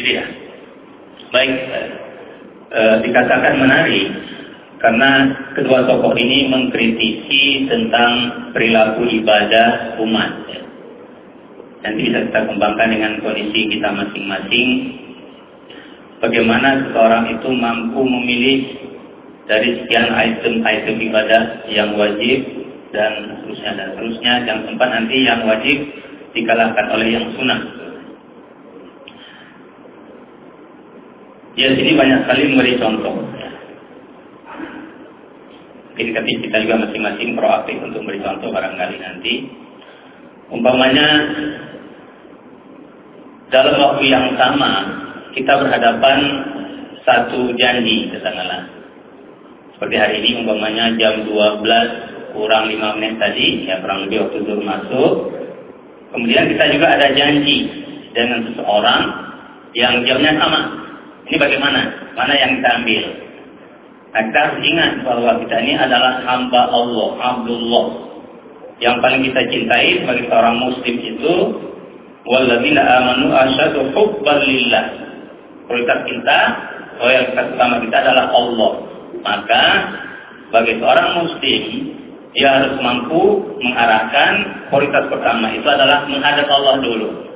Gitu ya. Baik, e, dikatakan menarik karena kedua tokoh ini mengkritisi tentang perilaku ibadah umat. Nanti bisa kita kembangkan dengan kondisi kita masing-masing. Bagaimana seseorang itu mampu memilih dari sekian item-item ibadah yang wajib dan seterusnya dan seterusnya. Jangan sempat nanti yang wajib dikalahkan oleh yang sunnah. Ya sini banyak sekali memberi contoh. Jadi kita juga masing-masing proaktif untuk memberi contoh barangkali nanti. Umpamanya dalam waktu yang sama kita berhadapan satu janji katakanlah. Seperti hari ini umpamanya jam 12 kurang 5 menit tadi, ya kurang lebih waktu itu masuk. Kemudian kita juga ada janji dengan seseorang yang jamnya sama. Ini bagaimana? Mana yang kita ambil? Kita harus ingat bahwa kita ini adalah hamba Allah, Abdullah. Yang paling kita cintai sebagai seorang muslim itu walladzina amanu asyadu hubban lillah. Prioritas kita, prioritas utama kita adalah Allah. Maka bagi seorang muslim dia harus mampu mengarahkan prioritas pertama itu adalah menghadap Allah dulu.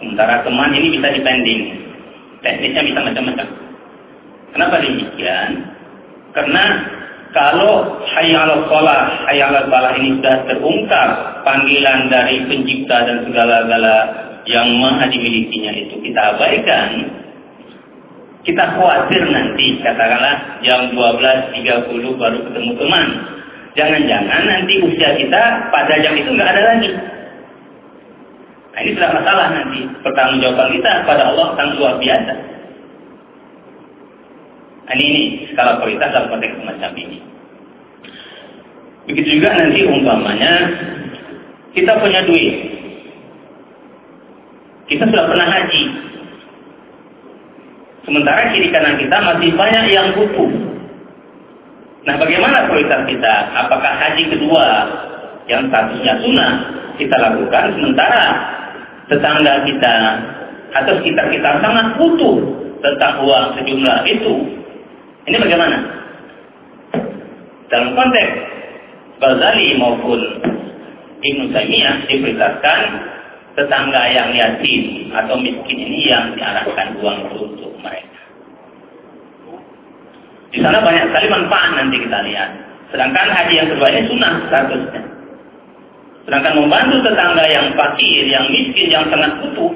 Sementara teman ini bisa dipending. Teknisnya bisa macam-macam. Kenapa demikian? Karena kalau hayal sholat, hayal balah ini sudah terungkap panggilan dari pencipta dan segala-gala yang maha dimilikinya itu kita abaikan, kita khawatir nanti katakanlah jam 12.30 baru ketemu teman. Jangan-jangan nanti usia kita pada jam itu nggak ada lagi. Nah, ini sudah masalah nanti. Pertanggungjawaban kita pada Allah sangat luar biasa. Nah, ini, ini skala kualitas dalam konteks semacam ini. Begitu juga nanti umpamanya kita punya duit. Kita sudah pernah haji. Sementara kiri kanan kita masih banyak yang butuh. Nah bagaimana prioritas kita? Apakah haji kedua yang statusnya sunnah kita lakukan sementara tetangga kita atau sekitar kita sangat butuh tentang uang sejumlah itu. Ini bagaimana? Dalam konteks Ghazali maupun Ibnu Taimiyah diperintahkan tetangga yang yatim atau miskin ini yang diarahkan uang itu untuk mereka. Di sana banyak sekali manfaat nanti kita lihat. Sedangkan haji yang kedua ini sunnah statusnya. Sedangkan membantu tetangga yang fakir, yang miskin, yang sangat butuh,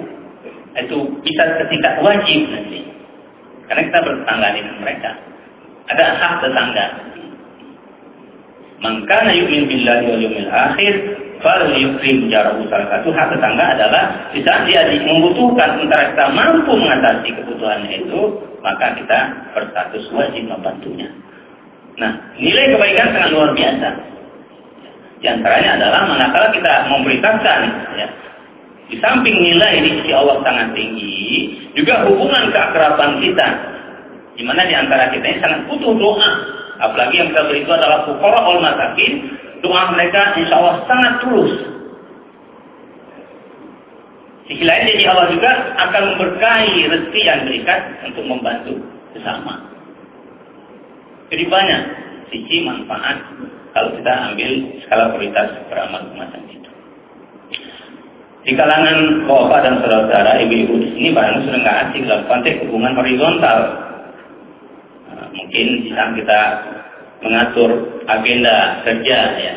itu bisa ketika wajib nanti. Karena kita bertetangga dengan mereka. Ada hak tetangga. Maka yu'min billahi wal yawmil akhir fal yukrim jarahu salah satu hak tetangga adalah di saat dia membutuhkan sementara kita mampu mengatasi kebutuhannya itu maka kita berstatus wajib membantunya. Nah, nilai kebaikan sangat luar biasa. Di antaranya adalah manakala kita memberitakan ya, di samping nilai di sisi Allah sangat tinggi, juga hubungan keakraban kita di mana di antara kita ini sangat butuh doa. Apalagi yang kita beri itu adalah fukara ul masakin. Doa mereka insya Allah sangat tulus. Sisi lain jadi Allah juga akan memberkahi rezeki yang berikan untuk membantu sesama. Jadi banyak sisi manfaat kalau kita ambil skala prioritas beramal semacam itu. Di kalangan bapak dan saudara-saudara ibu-ibu di sini barangkali sudah nggak asing dalam konteks hubungan horizontal mungkin bisa kita mengatur agenda kerja ya.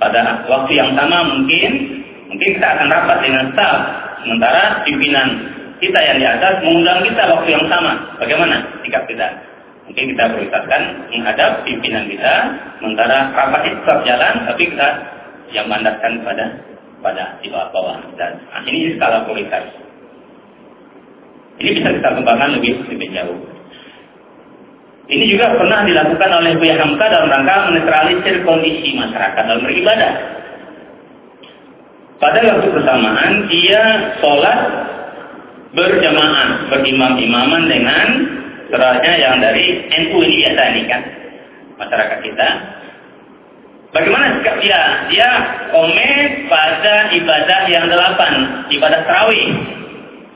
Pada waktu yang sama mungkin mungkin kita akan rapat dengan staff sementara pimpinan kita yang di atas mengundang kita waktu yang sama. Bagaimana sikap kita? Mungkin kita prioritaskan menghadap pimpinan kita, sementara rapat itu tetap jalan, tapi kita yang mandatkan pada pada di bawah-bawah. Dan nah, ini skala prioritas. Ini bisa kita kembangkan lebih lebih jauh. Ini juga pernah dilakukan oleh Buya Hamka dalam rangka menetralisir kondisi masyarakat dalam beribadah. Pada waktu bersamaan dia sholat berjamaah, berimam-imaman dengan setelahnya yang dari NU ini biasa nih kan masyarakat kita. Bagaimana sikap dia? Dia komen pada ibadah yang delapan, ibadah terawih.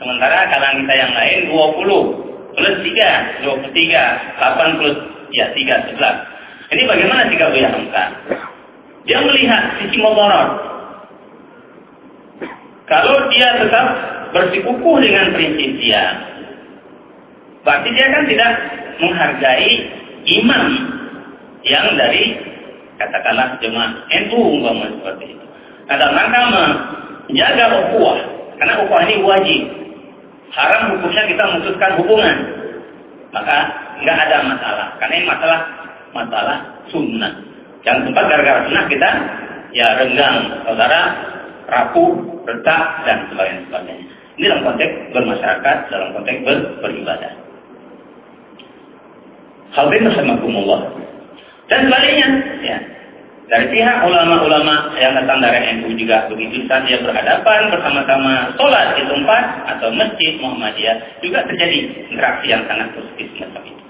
Sementara kalangan kita yang lain 20 plus 3, 23, 8 plus ya 3, 11. Ini bagaimana sikap Buya Hamka? Dia melihat sisi motorot. Kalau dia tetap bersikukuh dengan prinsip dia, berarti dia kan tidak menghargai imam yang dari katakanlah jemaah NU umpama seperti itu. Nah dalam rangka menjaga ukhuwah, karena ukhuwah ini wajib. Haram hukumnya kita memutuskan hubungan. Maka nggak ada masalah. Karena ini masalah masalah sunnah. Yang tempat gara-gara sunnah kita ya renggang, saudara, rapuh, retak, dan sebagainya. sebagainya. Ini dalam konteks bermasyarakat, dalam konteks ber, beribadah. Hal ini rahimakumullah. Dan sebaliknya, ya. Dari pihak ulama-ulama yang datang dari NU juga begitu saat dia berhadapan bersama-sama sholat di tempat atau masjid Muhammadiyah juga terjadi interaksi yang sangat positif semacam itu.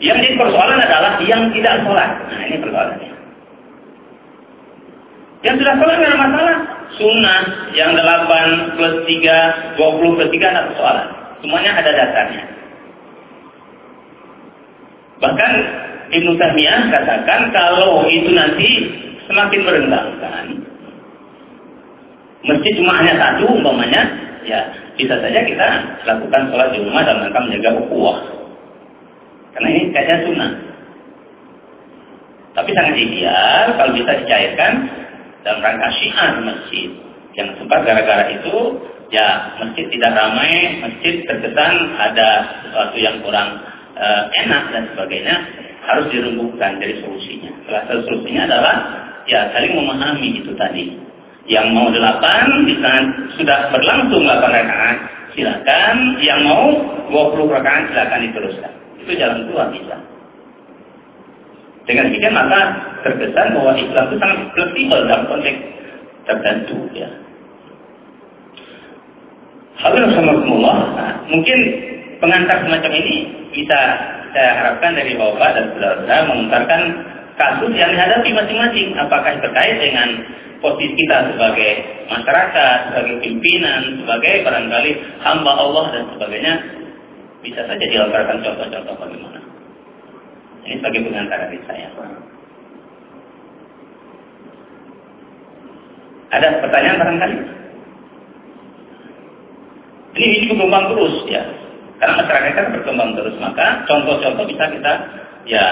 Yang jadi persoalan adalah yang tidak sholat. Nah ini persoalannya. Yang sudah sholat tidak masalah. Sunnah yang 8 plus 3, 20 plus 3 ada persoalan. Semuanya ada dasarnya. Bahkan Ibnu Taimiyah katakan kalau itu nanti semakin merendahkan, mesti cuma hanya satu umpamanya, ya bisa saja kita lakukan sholat di rumah dalam rangka menjaga ukhuwah. Karena ini kayaknya sunnah. Tapi sangat ideal kalau bisa dicairkan dalam rangka syiar masjid. Yang sempat gara-gara itu, ya masjid tidak ramai, masjid terkesan ada sesuatu yang kurang uh, enak dan sebagainya harus dirembukan dari solusinya. Salah satu solusinya adalah ya saling memahami itu tadi. Yang mau delapan bisa sudah berlangsung delapan rakaat silakan. Yang mau 20 rakaat silakan diteruskan. Itu jalan keluar bisa. Dengan demikian maka terkesan bahwa Islam itu sangat fleksibel dalam konteks tertentu ya. Hadirin nah, mungkin pengantar semacam ini bisa saya harapkan dari Bapak dan saudara-saudara mengungkapkan kasus yang dihadapi masing-masing. Apakah terkait dengan posisi kita sebagai masyarakat, sebagai pimpinan, sebagai barangkali hamba Allah dan sebagainya. Bisa saja dilontarkan contoh-contoh bagaimana. Ini sebagai pengantar dari saya. Ada pertanyaan barangkali? Ini, ini berkembang terus ya. Karena masyarakat kita berkembang terus, maka contoh-contoh bisa kita ya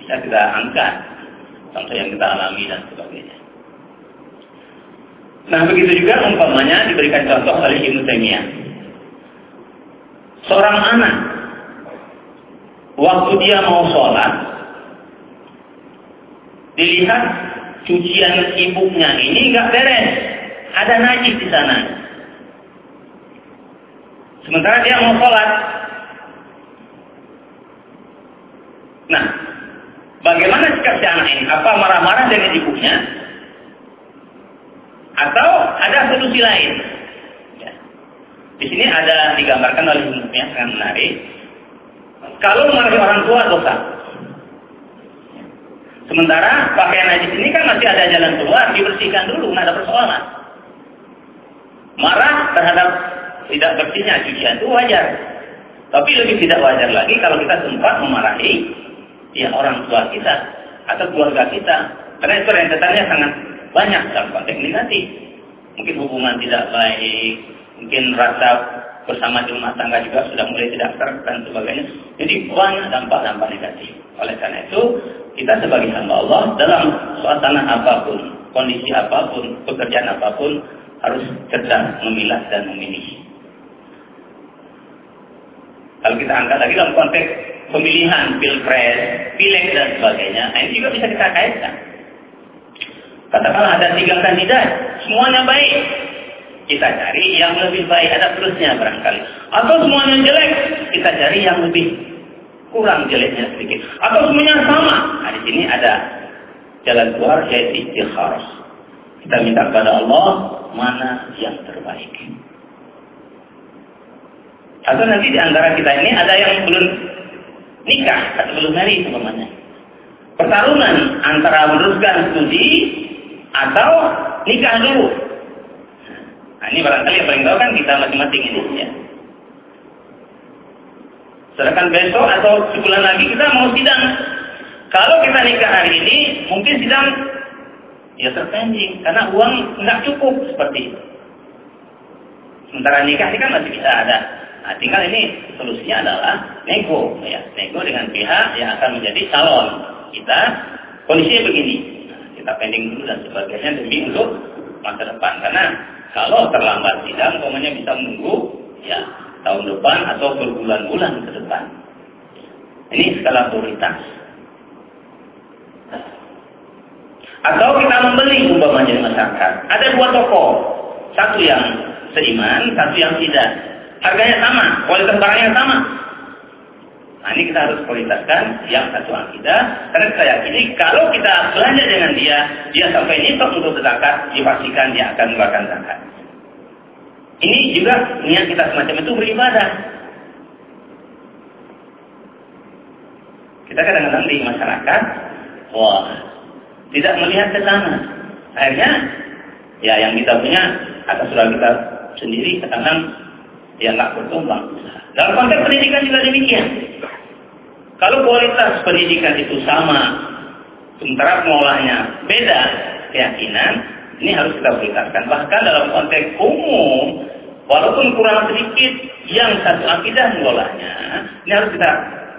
bisa kita angkat. Contoh yang kita alami dan sebagainya. Nah begitu juga umpamanya diberikan contoh oleh Ibnu Taimiyah. Seorang anak waktu dia mau sholat dilihat cucian ibunya ini nggak beres, ada najis di sana. Sementara dia mau sholat. Nah, bagaimana sikap si anak ini? Apa marah-marah dengan ibunya? Atau ada solusi lain? Ya. Di sini ada digambarkan oleh ibunya sangat menarik. Kalau marahi orang tua dosa. Sementara pakaian najis ini kan masih ada jalan keluar, dibersihkan dulu, nggak ada persoalan. Marah terhadap tidak bersihnya cucian itu wajar. Tapi lebih tidak wajar lagi kalau kita sempat memarahi ya orang tua kita atau keluarga kita. Karena itu rentetannya sangat banyak dalam konteks negatif. Mungkin hubungan tidak baik, mungkin rasa bersama di rumah tangga juga sudah mulai tidak serta dan sebagainya. Jadi banyak dampak-dampak negatif. Oleh karena itu, kita sebagai hamba Allah dalam suasana apa pun, kondisi apa pun, pekerjaan apa pun, harus cerdas memilah dan memilih. Kalau kita angkat lagi dalam konteks pemilihan, pilpres, pileg dan sebagainya, nah ini juga bisa kita kaitkan. Katakanlah ada tiga kandidat, semuanya baik. Kita cari yang lebih baik, ada plusnya barangkali. Atau semuanya jelek, kita cari yang lebih kurang jeleknya sedikit. Atau semuanya sama. Nah, di sini ada jalan keluar yaitu istikharah. Kita minta kepada Allah mana yang terbaik. Atau nanti di antara kita ini ada yang belum nikah atau belum hari semuanya. pertarungan antara meneruskan studi atau nikah dulu. Nah, ini barangkali yang paling tahu kan kita masing-masing ini ya. Sedangkan besok atau sebulan lagi kita mau sidang. Kalau kita nikah hari ini, mungkin sidang ya terpending karena uang nggak cukup seperti itu. Sementara nikah ini kan masih bisa ada. Nah, tinggal ini solusinya adalah nego, ya, nego dengan pihak yang akan menjadi calon kita. Kondisinya begini, nah, kita pending dulu dan sebagainya demi untuk masa depan. Karena kalau terlambat sidang, umpamanya bisa menunggu ya tahun depan atau berbulan-bulan ke depan. Ini skala prioritas. Atau kita membeli umpamanya masyarakat. Ada dua toko. Satu yang seiman, satu yang tidak. Harganya sama, kualitas barangnya sama. Nah ini kita harus prioritaskan yang satu akidah. Karena kita yakini kalau kita belanja dengan dia, dia sampai nyitok untuk zakat, dipastikan dia akan mengeluarkan zakat. Ini juga niat kita semacam itu beribadah. Kita kadang-kadang di masyarakat, wah, tidak melihat ke sana. Akhirnya, ya yang kita punya atas saudara kita sendiri kadang ya nggak berkembang. Dalam konteks pendidikan juga demikian. Kalau kualitas pendidikan itu sama, sementara pengolahnya beda keyakinan, ini harus kita prioritaskan. Bahkan dalam konteks umum, walaupun kurang sedikit yang satu akidah mengolahnya, ini harus kita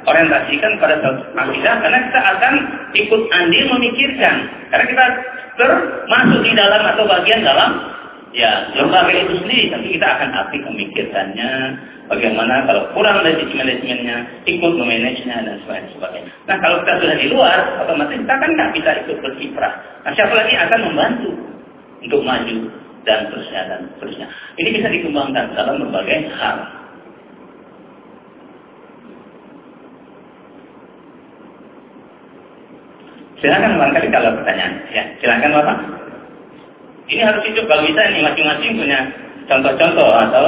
orientasikan pada satu akidah karena kita akan ikut andil memikirkan. Karena kita termasuk di dalam atau bagian dalam ya lembaga itu sendiri, tapi kita akan aktif memikirkannya, bagaimana kalau kurang dari sisi manajemennya, ikut memanagenya dan sebagainya. Nah kalau kita sudah di luar, otomatis kita kan nggak bisa ikut berkiprah. Nah siapa lagi akan membantu untuk maju dan terusnya dan terusnya. Ini bisa dikembangkan dalam berbagai hal. Silakan barangkali kalau pertanyaan. Ya, silakan Bapak. Ini harus hidup kalau bisa ini masing-masing punya contoh-contoh atau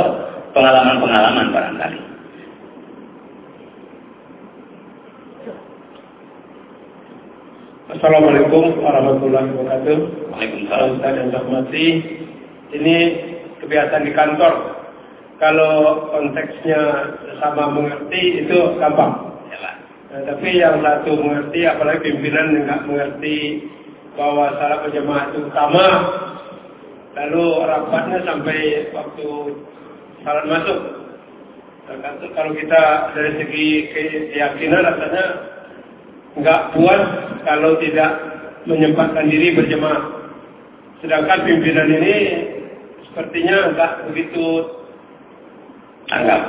pengalaman-pengalaman barangkali. Assalamualaikum warahmatullahi wabarakatuh. Waalaikumsalam. Ustaz dan Rahmati. Ini kebiasaan di kantor. Kalau konteksnya sama mengerti itu gampang. Ya. Nah, tapi yang satu mengerti, apalagi pimpinan yang nggak mengerti bahwa salah berjamaah itu utama, lalu rapatnya sampai waktu salat masuk. Kalau kita dari segi keyakinan rasanya nggak puas kalau tidak menyempatkan diri berjemaah. Sedangkan pimpinan ini sepertinya nggak begitu Anggap.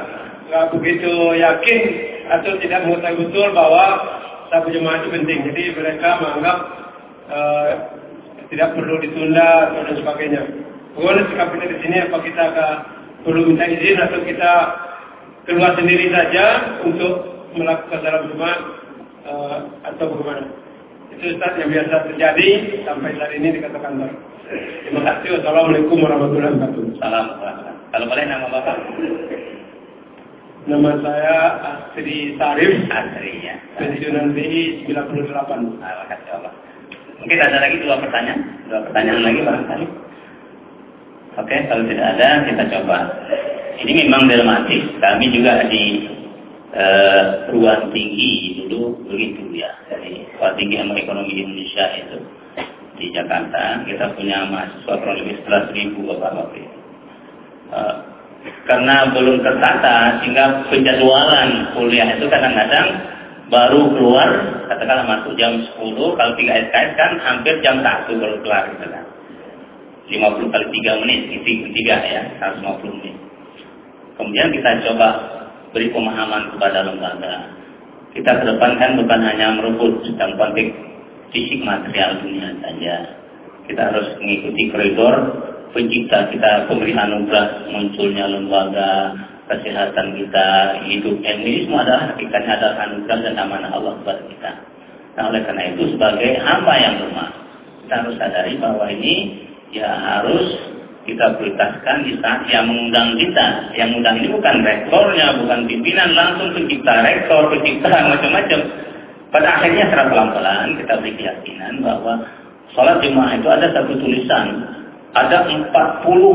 nggak begitu yakin atau tidak mengetahui betul bahwa sabu jemaah itu penting. Jadi mereka menganggap uh, tidak perlu ditunda atau dan sebagainya. Bagaimana sikap kita di sini? Apa kita akan perlu minta izin atau kita keluar sendiri saja untuk melakukan dalam jemaah uh, atau bagaimana? Itu Ustaz yang biasa terjadi sampai saat ini di kantor. Terima kasih. Wassalamualaikum warahmatullahi wabarakatuh. Salam. Kalau boleh nama Bapak? Nama saya Asri Sarif, Asri ya. pensiunan BI 98. Terima kasih Allah. Mungkin ada lagi dua pertanyaan, dua pertanyaan lagi barangkali. Oke, kalau tidak ada kita coba. Ini memang dilematis. Kami juga di eh, ruang tinggi dulu begitu ya. Jadi ruang tinggi ilmu ekonomi di Indonesia itu di Jakarta kita punya mahasiswa kurang lebih 11 ribu bapak-bapak. Eh, karena belum tertata sehingga penjadwalan kuliah itu kadang-kadang baru keluar katakanlah masuk jam 10 kalau 3 SKS kan hampir jam 1 baru keluar gitu kan. 50 kali 3 menit itu 3 ya 150 menit. Kemudian kita coba beri pemahaman kepada lembaga. Kita kedepankan bukan hanya merebut dalam konteks fisik material dunia saja. Kita harus mengikuti koridor pencipta kita pemberi anugerah munculnya lembaga kesehatan kita hidup ini semua adalah hakikatnya adalah anugerah dan amanah Allah kepada kita. Nah oleh karena itu sebagai hamba yang lemah kita harus sadari bahwa ini ya harus kita prioritaskan di saat yang mengundang kita. Yang mengundang ini bukan rektornya, bukan pimpinan, langsung pencipta rektor, pencipta macam-macam. Pada akhirnya secara pelan-pelan kita beri keyakinan bahwa sholat jemaah itu ada satu tulisan. Ada 40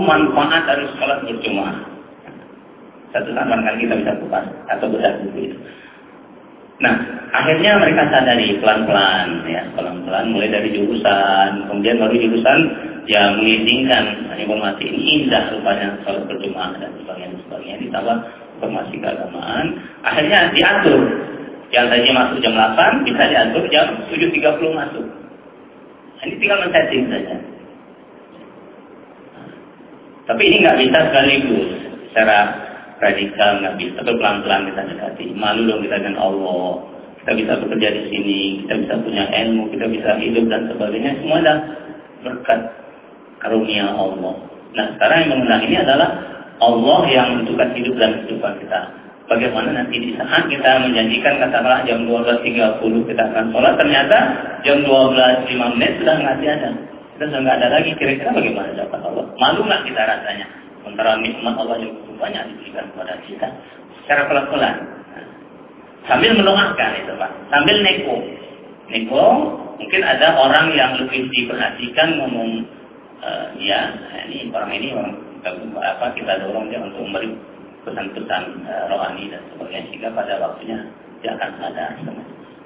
manfaat dari sholat berjemaah. Satu saat barangkali kita bisa buka atau bedah buku itu. Nah, akhirnya mereka sadari pelan-pelan ya, pelan-pelan mulai dari jurusan, kemudian baru jurusan ya mengizinkan informasi ini indah rupanya sholat berjemaah dan sebagainya dan sebagainya ditambah informasi keagamaan. Akhirnya diatur yang tadi masuk jam 8 bisa diatur jam 7.30 masuk. Ini tinggal men-setting saja. Tapi ini nggak bisa sekaligus secara radikal nggak bisa. Tapi pelan-pelan kita dekati. Malu dong kita dengan Allah. Kita bisa bekerja di sini, kita bisa punya ilmu, kita bisa hidup dan sebagainya. Semua adalah berkat karunia Allah. Nah sekarang yang mengundang ini adalah Allah yang menentukan hidup dan kehidupan kita. Bagaimana nanti di saat kita menjanjikan katakanlah jam 12.30 kita akan sholat, ternyata jam 12.5 menit sudah nggak ada. Kita sudah nggak ada lagi. Kira-kira bagaimana dapat Allah? Malu nggak kita rasanya? Sementara nikmat Allah yang banyak diberikan kepada kita secara pelan-pelan. Sambil mendoakan itu Pak. Sambil neko. Neko, mungkin ada orang yang lebih diperhatikan ngomong, uh, ya ini orang ini orang apa kita dorong dia untuk memberi pesan-pesan uh, rohani dan sebagainya sehingga pada waktunya dia akan sadar.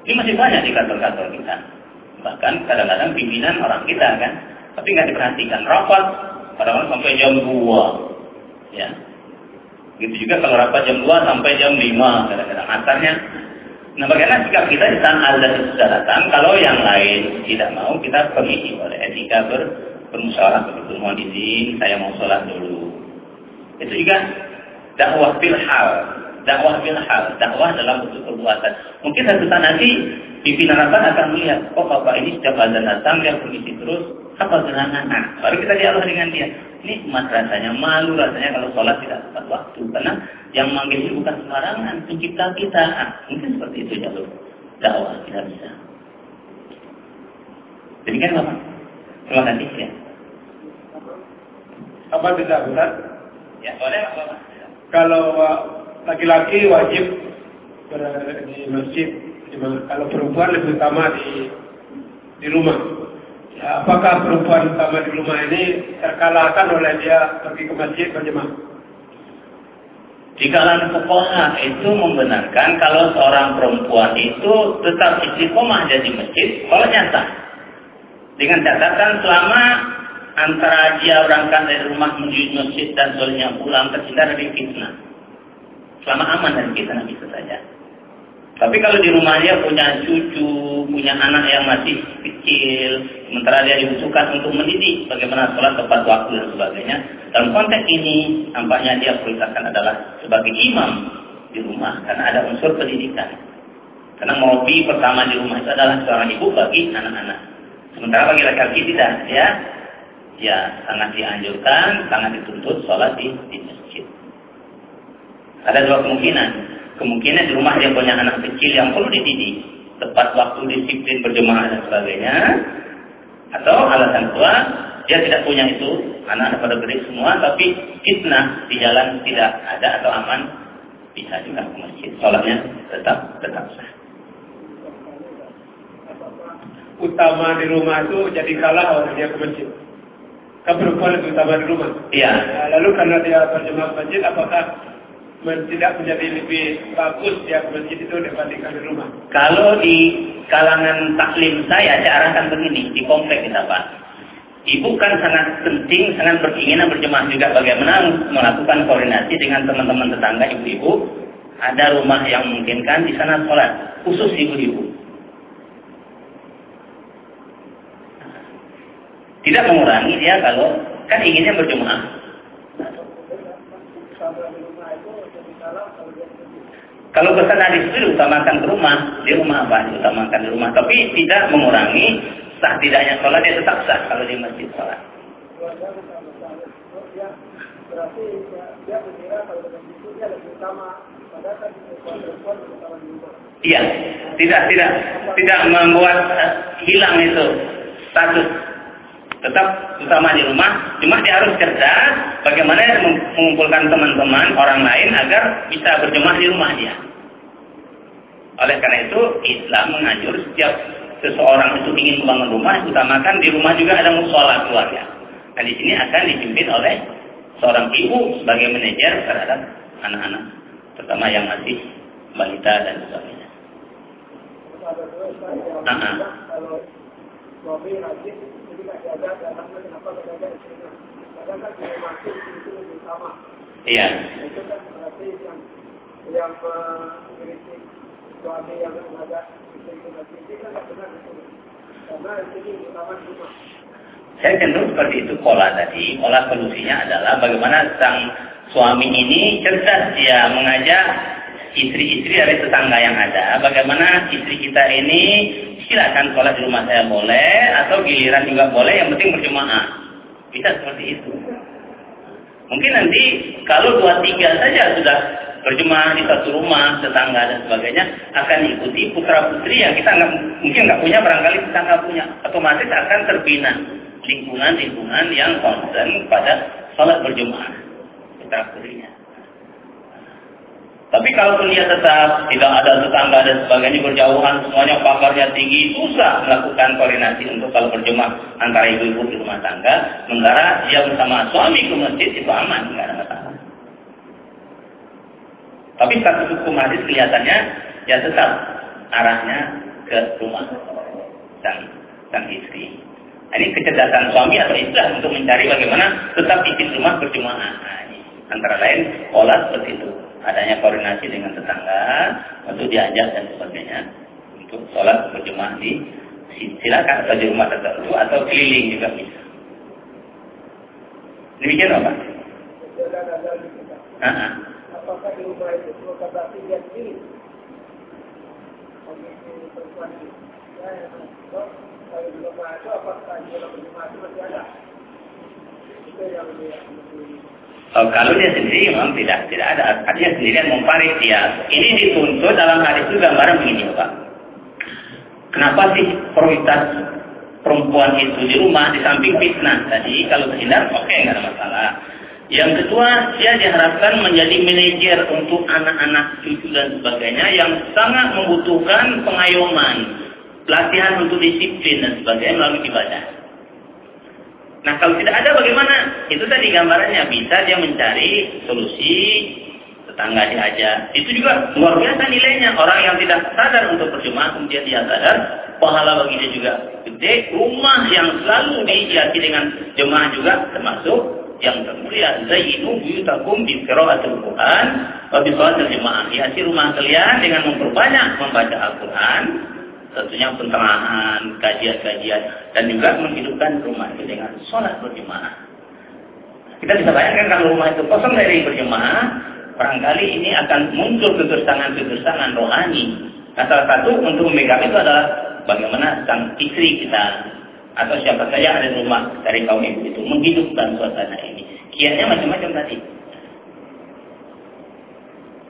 Ini masih banyak di kantor-kantor kita. Bahkan kadang-kadang pimpinan orang kita kan, tapi nggak diperhatikan. Rapat kadang-kadang sampai jam 2. Ya. Gitu juga kalau rapat jam 2 sampai jam 5 kadang-kadang asarnya. Nah bagaimana sikap kita di saat azan itu sudah datang, kalau yang lain tidak mau, kita permisi oleh etika ber, bermusyawarah begitu. Mohon izin, saya mau sholat dulu. Itu juga dakwah bil hal, dakwah bil hal, dakwah dalam bentuk perbuatan. Mungkin satu saat nanti pimpinan rapat akan melihat, oh bapak ini setiap azan datang dia permisi terus, apa gerangan? Nah, baru kita dialog dengan dia. Ini emas rasanya, malu rasanya kalau sholat tidak tepat waktu. Karena yang manggil itu bukan sembarangan, pencipta kita. Nah, mungkin seperti itu jalur dakwah kita bisa. Demikian Bapak. Terima kasih ya. Apa bisa Ustaz? Ya, boleh Bapak kalau laki-laki wajib berada di masjid, kalau perempuan lebih utama di di rumah. Ya, apakah perempuan utama di rumah ini terkalahkan oleh dia pergi ke masjid berjemaah? Di kalangan fuqaha itu membenarkan kalau seorang perempuan itu tetap istiqomah jadi masjid kalau nyata. Dengan catatan selama antara dia berangkat dari rumah menuju masjid dan solehnya pulang terhindar dari fitnah. Selama aman dari fitnah bisa saja. Tapi kalau di rumahnya punya cucu, punya anak yang masih kecil, sementara dia dibutuhkan untuk mendidik bagaimana sholat tepat waktu dan sebagainya. Dalam konteks ini, nampaknya dia prioritaskan adalah sebagai imam di rumah, karena ada unsur pendidikan. Karena merobi pertama di rumah itu adalah seorang ibu bagi anak-anak. Sementara bagi laki-laki tidak, ya ya sangat dianjurkan, sangat dituntut sholat di, di masjid. Ada dua kemungkinan. Kemungkinan di rumah dia punya anak kecil yang perlu dididik, tepat waktu disiplin berjemaah dan sebagainya. Atau alasan kedua, dia tidak punya itu, anak-anak pada gede semua, tapi fitnah di jalan tidak ada atau aman, bisa juga ke masjid. Sholatnya tetap tetap sah. Utama di rumah itu jadi kalah orang dia ke masjid kan perempuan lebih utama di rumah. Iya. Lalu karena dia berjemaah masjid, apakah tidak menjadi lebih bagus ke masjid itu dibandingkan di rumah? Kalau di kalangan taklim saya, saya arahkan begini, di komplek kita Pak. Ibu kan sangat penting, sangat berkeinginan berjemaah juga bagaimana melakukan koordinasi dengan teman-teman tetangga ibu-ibu. Ada rumah yang memungkinkan di sana sholat, khusus ibu-ibu. Tidak mengurangi dia kalau kan inginnya berjemaah. Kalau pesan hadis itu diutamakan ke rumah, di rumah apa? Diutamakan di rumah. Tapi tidak mengurangi sah tidaknya sholat, dia tetap sah kalau di masjid sholat. Iya, tidak tidak tidak membuat uh, hilang itu status tetap utama di rumah, cuma dia harus cerdas bagaimana mengumpulkan teman-teman orang lain agar bisa berjemaah di rumah dia. Oleh karena itu Islam menganjur setiap seseorang itu ingin membangun rumah, utamakan di rumah juga ada musola keluarga. Nah di sini akan dipimpin oleh seorang ibu sebagai manajer terhadap anak-anak, terutama yang masih balita dan sebagainya. Iya. Itu kan berarti yang yang mengkritik suami yang ada istri kan benar itu. Karena ini utama rumah. Saya cenderung seperti itu pola tadi. Pola solusinya adalah bagaimana sang suami ini cerdas dia mengajak istri-istri dari tetangga yang ada. Bagaimana istri kita ini silakan sholat di rumah saya boleh atau giliran juga boleh yang penting berjemaah. Bisa seperti itu. Mungkin nanti kalau dua tiga saja sudah berjemaah di satu rumah, tetangga dan sebagainya akan ikuti putra putri yang kita nggak mungkin nggak punya barangkali tetangga punya, otomatis akan terbina lingkungan-lingkungan yang konsen pada sholat berjemaah putra putrinya. Tapi kalau dia tetap tidak ada tetangga dan sebagainya berjauhan, semuanya pakarnya tinggi, susah melakukan koordinasi untuk kalau berjemaah antara ibu-ibu di rumah tangga. Sementara dia bersama suami ke masjid itu aman, nggak ada masalah. Tapi status hukum hadis kelihatannya ya tetap arahnya ke rumah dan dan istri. Nah, ini kecerdasan suami atau istri untuk mencari bagaimana tetap isi rumah berjemaah. Nah, antara lain pola seperti itu. Adanya koordinasi dengan tetangga untuk diajak dan sebagainya untuk sholat berjemaah di silakan atau di rumah tertentu atau keliling juga bisa. Demikian apa? Apakah perempuan itu. Kalau di rumah itu apakah di rumah itu masih ada? Itu yang Oh, kalau dia sendiri memang tidak tidak ada artinya sendirian memparit dia. Ini dituntut dalam hadis itu gambaran begini Pak. Kenapa sih prioritas perempuan itu di rumah di samping fitnah tadi kalau terhindar oke okay, nggak ada masalah. Yang kedua dia diharapkan menjadi manajer untuk anak-anak cucu dan sebagainya yang sangat membutuhkan pengayoman, pelatihan untuk disiplin dan sebagainya melalui ibadah. Nah kalau tidak ada bagaimana? Itu tadi gambarannya bisa dia mencari solusi tetangga diajak. Itu juga luar biasa nilainya. Orang yang tidak sadar untuk berjemaah kemudian dia sadar pahala bagi dia juga gede. Rumah yang selalu dihiasi dengan jemaah juga termasuk yang termulia zainu buyutakum bi qiraatil Quran wa bi salatil jemaah. Hiasi rumah kalian dengan memperbanyak membaca Al-Qur'an tentunya pencerahan, kajian-kajian, dan juga menghidupkan rumah itu dengan sholat berjemaah. Kita bisa bayangkan kalau rumah itu kosong dari berjemaah, barangkali ini akan muncul kegersangan-kegersangan rohani. Nah, salah satu untuk memegang itu adalah bagaimana sang istri kita atau siapa saja ada di rumah dari kaum ibu itu menghidupkan suasana ini. Kiatnya macam-macam tadi.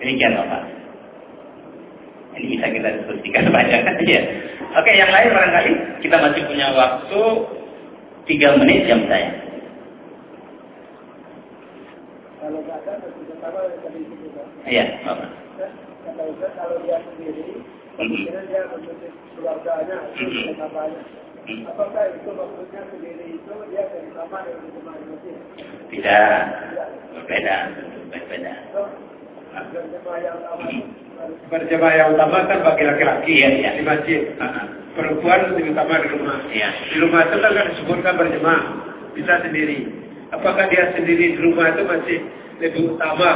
Demikian Bapak. Ini bisa kita diskusikan banyak aja. Oke, yang lain barangkali kita masih punya waktu tiga menit jam saya. Kalau ada, Iya, apa? Kalau dia sendiri, kira dia menuntut keluarganya, keluarganya. Apakah itu maksudnya sendiri itu dia dari sama dengan rumah masjid? Tidak, berbeda, berbeda. Jemaah yang berjemaah yang utama kan bagi laki-laki ya, ya. di masjid. Perempuan lebih utama di rumah. Ya. Di rumah itu kan disebutkan berjemaah, bisa sendiri. Apakah dia sendiri di rumah itu masih lebih utama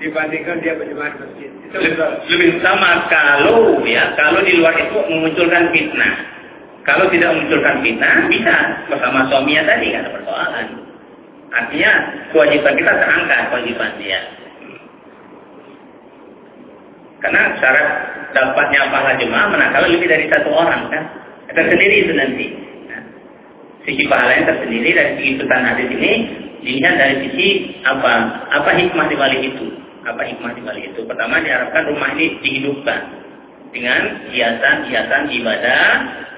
dibandingkan dia berjemaah di masjid? Itu lebih, lebih utama kalau ya kalau di luar itu memunculkan fitnah. Kalau tidak memunculkan fitnah bisa bersama suaminya tadi kan ada persoalan. Artinya kewajiban kita terangkat kewajiban dia. Karena syarat dapatnya pahala jemaah manakala lebih dari satu orang kan. Tersendiri itu nanti. Nah, sisi pahala yang tersendiri dari segi sultan hadis ini dilihat dari sisi apa apa hikmah di balik itu. Apa hikmah di balik itu? Pertama diharapkan rumah ini dihidupkan dengan hiasan-hiasan ibadah,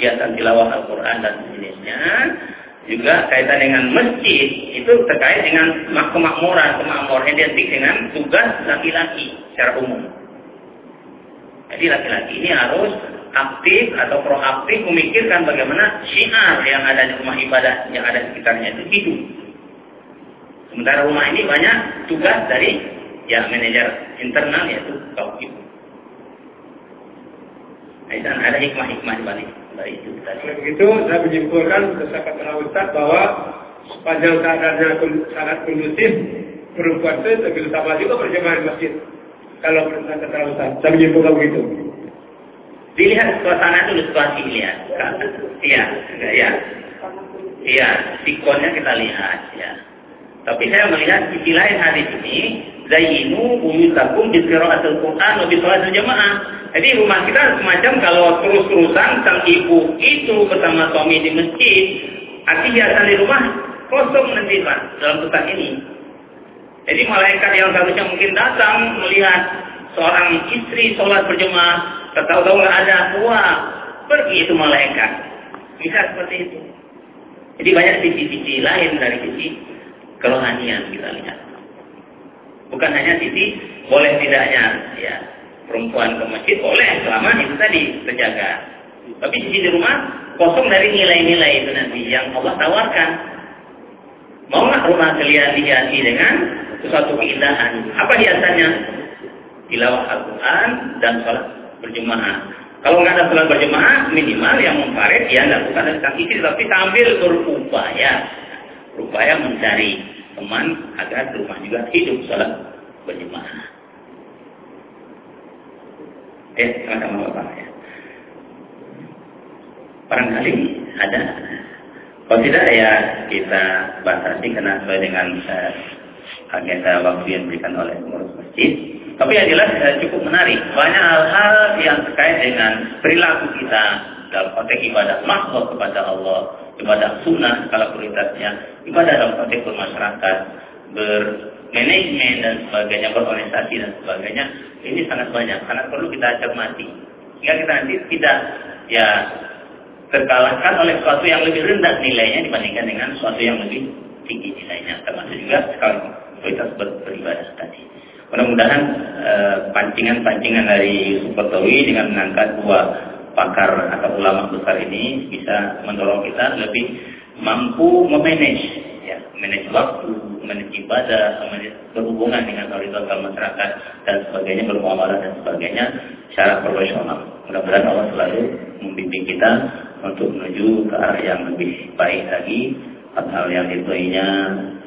hiasan tilawah Al-Quran dan sejenisnya. Juga kaitan dengan masjid itu terkait dengan kemakmuran, kemakmuran identik dengan tugas laki-laki secara umum Jadi laki-laki ini harus aktif atau proaktif memikirkan bagaimana syiar yang ada di rumah ibadah yang ada di sekitarnya itu hidup. Sementara rumah ini banyak tugas dari ya manajer internal yaitu kaum ibu. Dan ada hikmah-hikmah di balik dari itu. Begitu saya menyimpulkan berdasarkan Ustaz bahwa sepanjang keadaannya sangat kondusif perempuan itu lebih utama juga berjamaah di masjid. Kalau Ustaz, saya menyimpulkan begitu. Dilihat suasana itu situasi lihat. Iya, iya. Iya, sikonnya kita lihat ya. Tapi saya melihat sisi lain hadis ini, zainu buyutakum bi qiraatil Qur'an wa bi salatil jamaah. Jadi rumah kita semacam kalau terus-terusan sang ibu itu bersama suami di masjid, arti hiasan di rumah kosong nanti Pak dalam pesan ini. Jadi malaikat yang seharusnya mungkin datang melihat seorang istri sholat berjemaah, tahu-tahu nggak ada, wah pergi itu malaikat. Bisa seperti itu. Jadi banyak sisi-sisi lain dari sisi kerohanian kita lihat. Bukan hanya sisi boleh tidaknya ya perempuan ke masjid boleh selama itu tadi terjaga. Tapi sisi di rumah kosong dari nilai-nilai itu nanti yang Allah tawarkan. Mau nggak rumah kalian dihiasi dengan sesuatu keindahan? Apa hiasannya? Tilawah Al-Quran dan sholat berjemaah. Kalau nggak ada sholat berjemaah, minimal yang memfarid ya lakukan dari sang istri, tapi sambil berupaya, berupaya mencari teman agar rumah juga hidup sholat berjemaah. Eh, sama-sama Bapak ya. Barangkali ada. Kalau tidak ya kita batasi karena sesuai dengan uh, agenda waktu yang diberikan oleh pengurus masjid. Tapi yang jelas uh, cukup menarik. Banyak hal-hal yang terkait dengan perilaku kita dalam konteks ibadah makhluk kepada Allah, ibadah sunnah kalau prioritasnya, ibadah dalam konteks bermasyarakat, bermanajemen dan sebagainya, berorganisasi dan sebagainya, ini sangat banyak, sangat perlu kita cermati. Sehingga kita nanti tidak ya terkalahkan oleh sesuatu yang lebih rendah nilainya dibandingkan dengan sesuatu yang lebih tinggi nilainya. Termasuk juga sekali kualitas ber beribadah tadi. Mudah-mudahan eh, pancingan-pancingan dari Supertowi dengan mengangkat dua pakar atau ulama besar ini bisa mendorong kita lebih mampu memanage ya manage waktu, manage ibadah, manage berhubungan dengan horizontal masyarakat dan sebagainya, bermuamalah dan sebagainya secara profesional. Mudah-mudahan Allah selalu membimbing kita untuk menuju ke arah yang lebih baik lagi, hal yang dituainya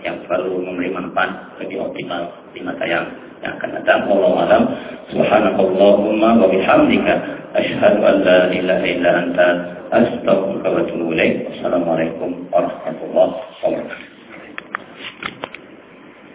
yang selalu memberi manfaat lebih optimal di masa yang yang akan datang. Allah alam. Subhanakallahumma wa bihamdika asyhadu an la ilaha illa anta astaghfiruka wa atubu ilaik. Assalamualaikum warahmatullahi wabarakatuh.